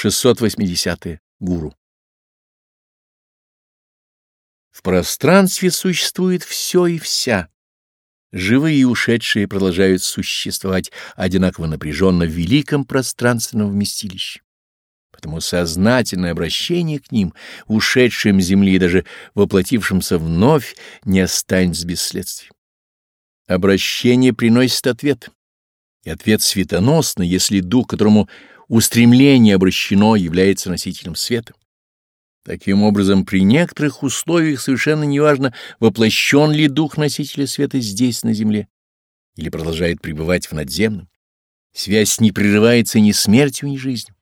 680. -е. Гуру. В пространстве существует все и вся. Живые и ушедшие продолжают существовать одинаково напряженно в великом пространственном вместилище. Потому сознательное обращение к ним, ушедшим Земли и даже воплотившимся вновь, не останется без следствий. Обращение приносит ответ, и ответ светоносный, если дух, которому устремление обращено, является носителем света. Таким образом, при некоторых условиях совершенно неважно, воплощен ли дух носителя света здесь, на земле, или продолжает пребывать в надземном. Связь не прерывается ни смертью, ни жизнью.